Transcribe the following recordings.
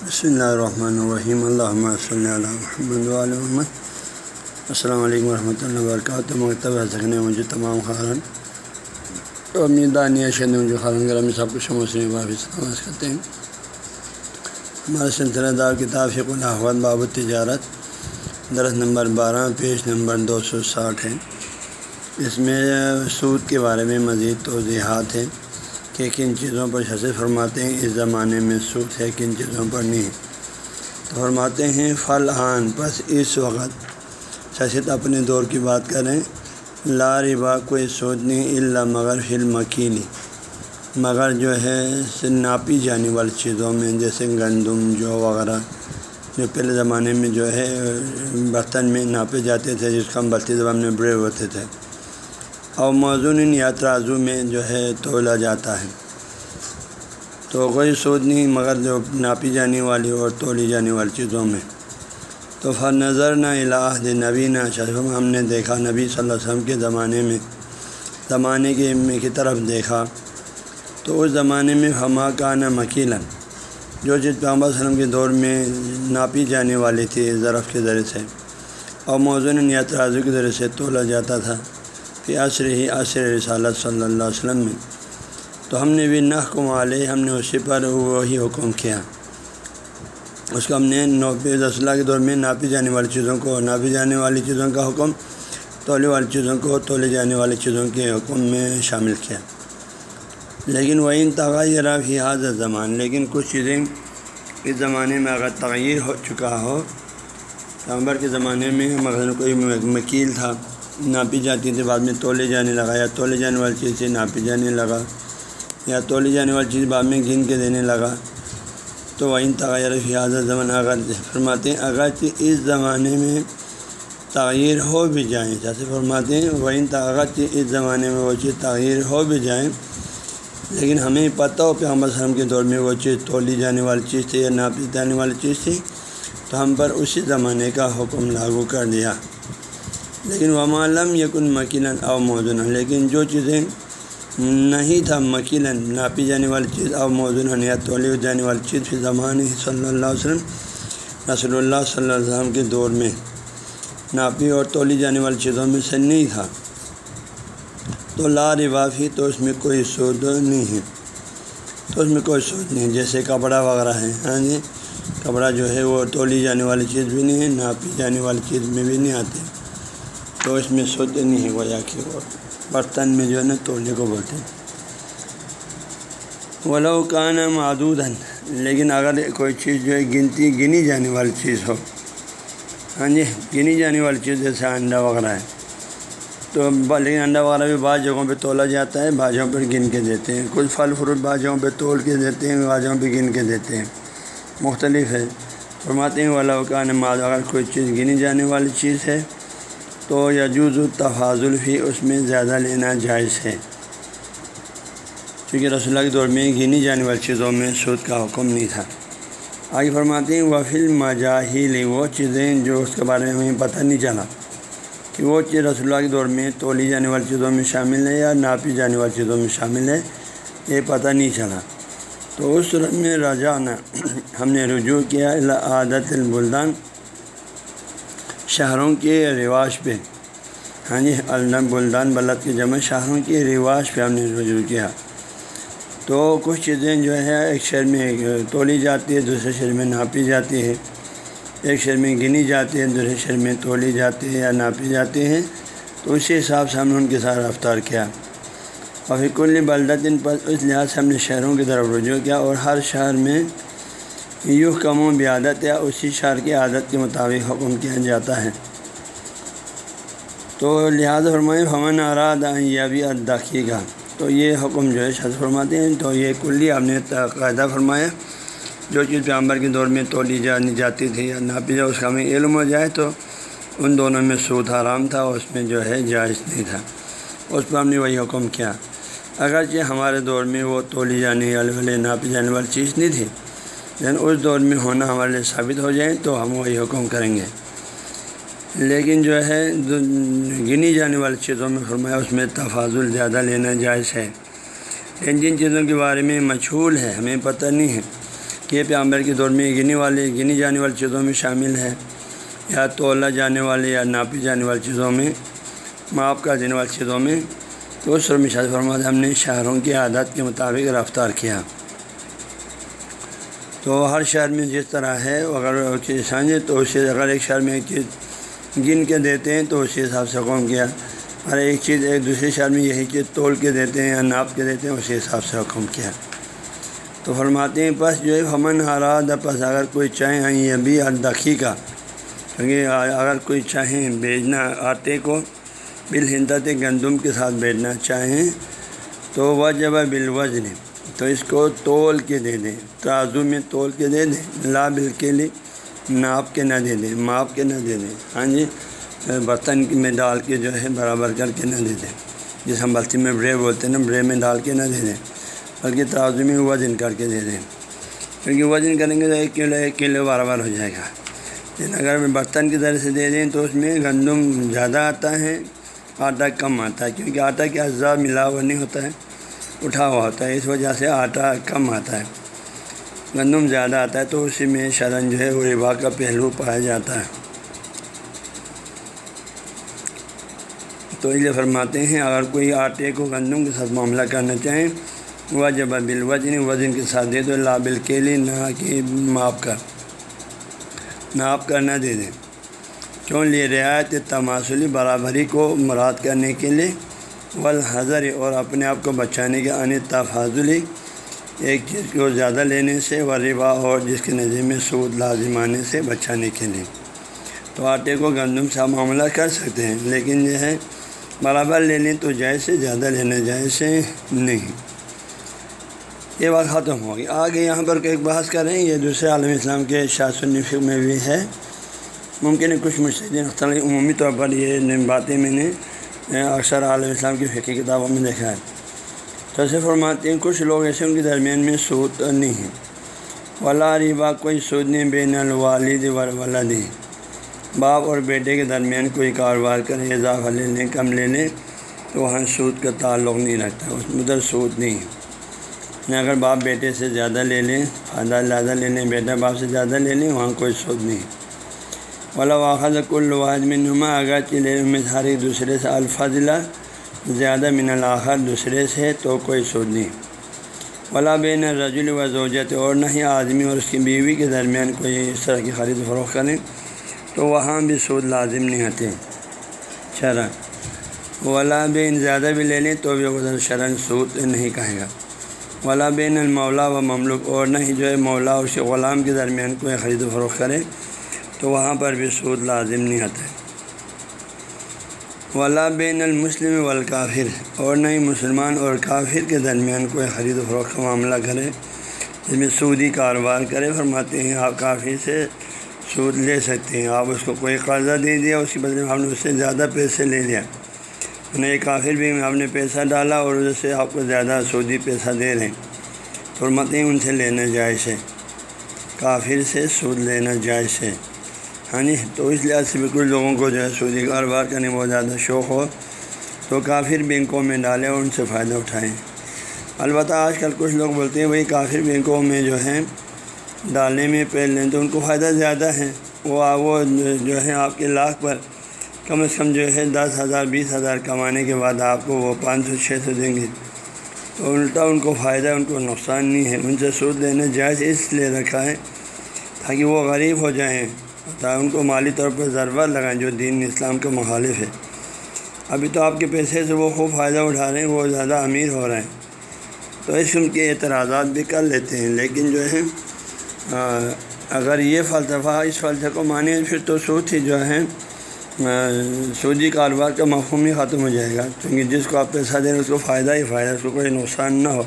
بسم اللہ الرحمن الرحیم اللہ صلی اللہ محمد محمد السلام علیکم ورحمۃ اللہ وبرکاتہ مکتبہ سکنے مجھے تمام خارن امید دانیہ شد مجھے خارن گرم سب کچھ مسلم واپس نماز کرتے ہیں ہمارا سلسلہ دار کتاب فق الحمد باب تجارت درس نمبر بارہ پیش نمبر دو سو ساٹھ ہے اس میں سود کے بارے میں مزید توضیحات ہیں کہ کن چیزوں پر شسے فرماتے ہیں، اس زمانے میں سود ہے، کن چیزوں پر نہیں۔ تو فرماتے ہیں فل آن بس اس وقت۔ ششت اپنے دور کی بات کریں، لا ربا کوئی سود نہیں اللہ مگر فل مکیلی مگر جو ہے ناپی جانے والی چیزوں میں، جیسے گندم، جو وغیرہ۔ جو پہلے زمانے میں جو ہے، برتن میں ناپے جاتے تھے، جس کو ہم بلتی زبان میں بڑے ہوتے تھے۔ اور موزون یا ترازو میں جو ہے تولا جاتا ہے۔ تو کوئی سود نہیں، مگر جو ناپی جانے والی اور تولی جانے والی چیزوں میں۔ تو فر نظر نہ الہ نبی نہ شرم ہم نے دیکھا نبی صلی اللہ علیہ وسلم کے زمانے میں، زمانے کے کی طرف دیکھا۔ تو اس زمانے میں ہما کا نہ مکیلاً۔ جو چیز پیغمبر وسلم کے دور میں ناپی جانے والی تھی ضرف کے ذریعے سے۔ اور موزون یا ترازو کے ذریعے سے تولا جاتا تھا۔ کہ عصر ہی عصر رسالت صلی اللہ علیہ وسلم میں۔ تو ہم نے بھی نہ والے ہم نے اسی پر وہی حکم کیا۔ اس کو ہم نے نوبے رسول کے دور میں ناپی جانے والی چیزوں کو، ناپی جانے والی چیزوں کا حکم، تولے والی چیزوں کو تولے جانے والی چیزوں کے حکم میں شامل کیا۔ لیکن وہ ان تغیر فی حاضر زمان لیکن کچھ چیزیں اس زمانے میں اگر تغیر ہو چکا ہو، پیغمبر کے زمانے میں مگر کوئی وکیل تھا۔ ناپی جاتی تھی، بعد میں تولے جانے لگا یا تولے جانے والی چیز سے ناپی جانے لگا یا تولی جانے والی چیز بعد میں گن کے دینے لگا۔ تو وہ ان تغیر فی حاضر زمان اگر فرماتے ہیں اگرچہ اس زمانے میں تغیر ہو بھی جائیں۔ جیسے فرماتے ہیں، وہ ان اگرچہ اس زمانے میں وہ چیز تغیر ہو بھی جائیں۔ لیکن ہمیں پتہ ہو پیغمبر وسلم کے دور میں وہ چیز تولی جانے والی چیز تھی یا ناپی جانے والی چیز تھی، تو ہم پر اسی زمانے کا حکم لاگو کر دیا۔ لیکن وہ معلوم یقن مکیلاً او موزن لیکن جو چیزیں نہیں تھا مکیلاً ناپی جانے والی چیز او موزن یا تولی جانے والی چیز پھر زمانے صلی اللہ علیہ وسلم، رسول اللہ صلی اللہ علیہ وسلم کے دور میں ناپی اور تولی جانے والی چیزوں میں سے نہیں تھا۔ تو لا روافی تو اس میں کوئی سود نہیں ہے۔ تو اس میں کوئی سود نہیں، جیسے کپڑا وغیرہ ہے ہاں جی؟ کپڑا جو ہے وہ تولی جانے والی چیز بھی نہیں ہے، ناپی جانے والی چیز میں بھی نہیں آتے۔ تو اس میں سود نہیں ہے گویا کہ وہ برتن میں جو ہے نا تولے کو بولتے ہیں۔ ولو کان معدود لیکن اگر کوئی چیز جو ہے گنتی، گنی جانے والی چیز ہو۔ ہاں جی گنی جانے والی چیز جیسے انڈا وغیرہ ہے۔ تو لیکن انڈا وغیرہ بھی بعض جگہوں پہ تولا جاتا ہے، بعض جگہوں پہ گن کے دیتے ہیں۔ کچھ پھل فروٹ بعض جگہوں پہ تول کے دیتے ہیں، بعض جگہوں پہ گن کے دیتے ہیں۔ مختلف ہے۔ فرماتے ہیں والا کان معذ اگر کوئی چیز گنی جانے والی چیز ہے تو یجوز تفاضل بھی اس میں زیادہ لینا جائز ہے۔ کیونکہ رسول اللہ کے دور میں گنی جانے والی چیزوں میں سود کا حکم نہیں تھا۔ آگے فرماتے ہیں وفیل مجاہل وہ چیزیں جو اس کے بارے میں ہمیں پتہ نہیں چلا کہ وہ چیز رسول اللہ کے دور میں تولی جانے والی چیزوں میں شامل ہے یا ناپی جانے والی چیزوں میں شامل ہے، یہ پتہ نہیں چلا۔ تو اس صورت میں رجانہ ہم نے رجوع کیا عادت البلدان شہروں کے رواج پہ۔ ہاں جی الم بلدان بلد کے جمع شہروں کے رواج پہ ہم نے رجوع کیا۔ تو کچھ چیزیں جو ہے ایک شہر میں تولی جاتی ہے، دوسرے شہر میں ناپی جاتی ہے۔ ایک شہر میں گنی جاتی ہے دوسرے شہر میں تولی جاتی ہے یا ناپی جاتی ہے تو اسی حساب سے ہم نے ان کے ساتھ رفتار کیا۔ اور پھر کل بلدن پر اس لحاظ سے ہم نے شہروں کی طرف رجوع کیا اور ہر شہر میں یوں کم و بیادت یا اسی شہر کی عادت کے مطابق حکم کیا جاتا ہے۔ تو لہٰذا فرمائے فمن اراد یا بھی اداخی کا تو یہ حکم جو ہے، شخص فرماتے ہیں، تو یہ کلی آپ نے قاعدہ فرمایا، جو چیز پیامبر کے دور میں تولی جانی جاتی تھی یا ناپی جا اس کا ہمیں علم ہو جائے، تو ان دونوں میں سود حرام تھا اس میں جو ہے جائز نہیں تھا۔ اس پر ہم نے وہی حکم کیا۔ اگرچہ ہمارے دور میں وہ تولی جانے والے ناپی جانے والی چیز نہیں تھی لیکن اس دور میں ہونا ہمارے لیے ثابت ہو جائے تو ہم وہی حکم کریں گے۔ لیکن جو ہے گنی جانے والی چیزوں میں فرمایا، اس میں تفاضل زیادہ لینا جائز ہے۔ لیکن جن چیزوں کے بارے میں مشہور ہے، ہمیں پتہ نہیں ہے یہ پیامبر کے دور میں گنی والی گنی جانے والی چیزوں میں شامل ہے۔ یا تولا جانے والی یا ناپی جانے والی چیزوں میں، معاف کر دینے والی چیزوں میں۔ تو اس میں شاید فرماد ہم نے شہروں کی عادت کے مطابق رفتار کیا۔ تو ہر شہر میں جس طرح ہے، اگر چیز سمجھے تو اسے اگر ایک شہر میں ایک چیز گن کے دیتے ہیں تو اسی حساب سے حکم کیا۔ ہر ایک چیز ایک دوسرے شہر میں یہی چیز تول کے دیتے ہیں یا ناپ کے دیتے ہیں اسی حساب سے حکم کیا۔ تو فرماتے ہیں، پس جو ہے ہمن ہراد پس اگر کوئی چاہیں ہاں، یہ بھی الدخی کا۔ کیونکہ اگر کوئی چاہیں بیچنا آٹے کو بالحدت گندم کے ساتھ بیچنا چاہیں تو وجب بالوزن۔ تو اس کو تول کے دے دیں ترازو میں تول کے دے دیں، لا بل کے لیے ناپ کے نہ دے دیں، ماپ کے نہ دے دیں۔ ہاں جی برتن میں ڈال کے جو ہے برابر کر کے نہ دے دیں۔ جس ہم برتن میں برے بولتے ہیں نا، برے میں ڈال کے نہ دے دیں۔ بلکہ ترازو میں وزن کر کے دے دیں۔ کیونکہ وزن کریں گے تو ایک کلو ایک کلو برابر ہو جائے گا۔ لیکن اگر برتن کی طرح سے دے دیں تو اس میں گندم زیادہ آتا ہے، آٹا کم آتا ہے۔ کیونکہ آٹا کے اجزاء ملا ہوا نہیں ہوتا ہے۔ اٹھا ہوا ہوتا ہے، اس وجہ سے آٹا کم آتا ہے۔ گندم زیادہ آتا ہے تو اسی میں شرن جو ہے، وہ ربا کا پہلو پایا جاتا ہے۔ تو اس لیے فرماتے ہیں، اگر کوئی آٹے کو گندم کے ساتھ معاملہ کرنا چاہیں وہ جب وزن وزن کے ساتھ دے دو لابل کے لیے نہ کہ ماپ کر۔ ناپ کر نہ دے دیں۔ کیوں؟ لیے رعایت تماسلی برابری کو مراد کرنے کے لیے والحضر اور اپنے آپ کو بچانے کے ان تفاضلی ایک چیز کو زیادہ لینے سے و ربا اور جس کے نظر میں سود لازم آنے سے بچانے کے لیے۔ تو آٹے کو گندم سے معاملہ کر سکتے ہیں، لیکن یہ ہے برابر لے لیں تو جیسے زیادہ لینا جیسے نہیں۔ یہ بات ختم ہوگی آگے یہاں پر ایک بحث کریں، یہ دوسرے عالم اسلام کے شاس النفق میں بھی ہے۔ ممکن ہے کچھ مشرقین عمومی طور پر یہ باتیں میں نے اکثر عالم اسلام کی فقی کتابوں میں دیکھا ہے۔ تو ایسے فرماتے ہیں، کچھ لوگ ایسے ان کے درمیان میں سود نہیں ہے۔ ولا ربا، کوئی سود نہیں بین الوالد ولادی باپ اور بیٹے کے درمیان کوئی کاروبار کرے، اضافہ لے لیں، کم لے لیں، تو وہاں سود کا تعلق نہیں رکھتا، اس میں ادھر سود نہیں ہے۔ اگر باپ بیٹے سے زیادہ لے لیں فائدہ زیادہ لے لیں، بیٹا باپ سے زیادہ لے لیں، وہاں کوئی سود نہیں ولا واحد کل واحد میں نما اگر چلے میں ہر ایک دوسرے سے الفاظلہ زیادہ من الآخر دوسرے سے تو کوئی سود نہیں۔ ولا بین رجول و زوجت، اور نہ ہی آدمی اور اس کی بیوی کے درمیان کوئی اس طرح کی خرید و فروخت کریں تو وہاں بھی سود لازم نہیں آتے شرح ولا بین زیادہ بھی لے لیں تو بھی ادھر شرن سود نہیں کہے گا۔ ولا بین المولا و مملوک، اور نہ ہی جو ہے مولا اور اس غلام کے درمیان کوئی خرید و فروخت کرے تو وہاں پر بھی سود لازم نہیں آتا ہے۔ ولا بین المسلم والکافر اور نہ ہی مسلمان اور کافر کے درمیان کوئی خرید و فروخت کا معاملہ کرے، جس میں سودی کاروبار کرے، فرماتے ہیں آپ کافی سے سود لے سکتے ہیں۔ آپ اس کو کوئی قرضہ دے دیا، اس کے بدلے میں آپ نے اس سے زیادہ پیسے لے لیا۔ یعنی انہیں کافر بھی آپ نے پیسہ ڈالا اور اس سے آپ کو زیادہ سودی پیسہ دے رہے ہیں۔ فرماتے ہیں ان سے لینا جائز ہے۔ کافر سے سود لینا جائز ہے۔ ہاں جی تو اس لحاظ سے بالکل لوگوں کو جو ہے سودی کاروبار کرنے میں بہت زیادہ شوق ہو، تو کافر بینکوں میں ڈالیں اور ان سے فائدہ اٹھائیں۔ البتہ آج کل کچھ لوگ بولتے ہیں، وہی کافر بینکوں میں جو ہے ڈالنے میں پہ لیں تو ان کو فائدہ زیادہ ہے۔ وہ وہ جو ہے آپ کے لاکھ پر کم از کم جو ہے، دس ہزار، بیس ہزار کمانے کے بعد آپ کو وہ پانچ سو، چھ سو دیں گے۔ تو الٹا ان کو فائدہ، ان کو نقصان نہیں ہے۔ ان سے سود لینا جائز اس لیے رکھا ہے تاکہ وہ غریب ہو جائیں۔ ان کو مالی طور پر ضرورت لگائیں جو دین اسلام کے مخالف ہے۔ ابھی تو آپ کے پیسے سے وہ خوب فائدہ اٹھا رہے ہیں، وہ زیادہ امیر ہو رہے ہیں۔ تو اس ان کے اعتراضات بھی کر لیتے ہیں، لیکن جو ہے اگر یہ فلسفہ اس فلسفے کو مانے پھر تو سود ہی جو ہے سودی کاروبار کا مفہوم ہی ختم ہو جائے گا۔ کیونکہ جس کو آپ پیسہ دیں، اس کو فائدہ ہی فائدہ، اس کو کوئی نقصان نہ ہو۔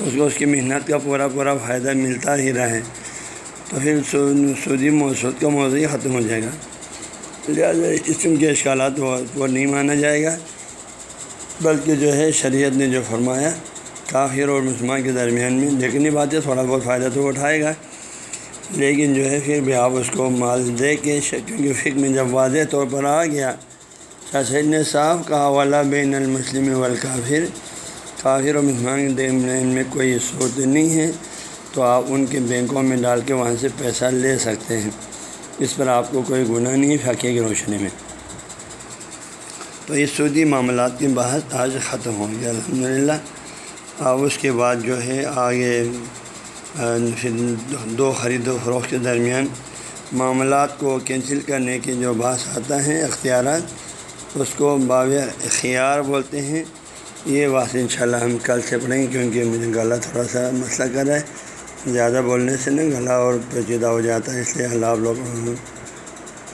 اس کو اس کی محنت کا پورا پورا فائدہ ملتا ہی رہے۔ تو پھر سودی موسود کا موضوع ہی ختم ہو جائے گا۔ لہٰذا قسم کے اشکالات وہ نہیں مانا جائے گا۔ بلکہ جو ہے شریعت نے جو فرمایا، کافر اور مسلمان کے درمیان میں لیکن یہ بات ہے، تھوڑا بہت فائدہ تو اٹھائے گا۔ لیکن جو ہے پھر بھی آپ اس کو مال دے کے کیونکہ فکر میں جب واضح طور پر آ گیا سید نے صاف کہا والا بین المسلم والکافر کافر و مسلمان کے درمیان میں کوئی صوت نہیں ہے۔ تو آپ ان کے بینکوں میں ڈال کے وہاں سے پیسہ لے سکتے ہیں۔ اس پر آپ کو کوئی گناہ نہیں ہے کی روشنی میں۔ تو یہ سودی معاملات کی بحث آج ختم ہو گیا۔ الحمد للہ اب اس کے بعد جو ہے آگے پھر دو خرید و فروخت کے درمیان معاملات کو کینسل کرنے کے جو باس آتا ہے، اختیارات، اس کو باب اختیار بولتے ہیں۔ یہ بات ان شاء اللہ ہم کل سے پڑھیں گے کیونکہ مجھے گلا تھوڑا سا مسئلہ کر رہا ہے۔ زیادہ بولنے سے نا گلا اور پیچیدہ ہو جاتا ہے، اس لیے اللہ آپ لوگ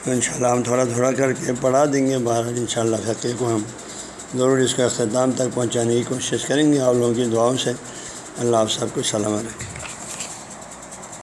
ان شاء اللہ ہم تھوڑا تھوڑا کر کے پڑھا دیں گے باہر ان شاء اللہ فقے کو ہم ضرور اس کا اختتام تک پہنچانے کی کوشش کریں گے۔ آپ لوگوں کی دعاؤں سے اللہ آپ سب کو سلامت رکھے۔